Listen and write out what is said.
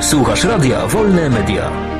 Słuchasz radia Wolne Media.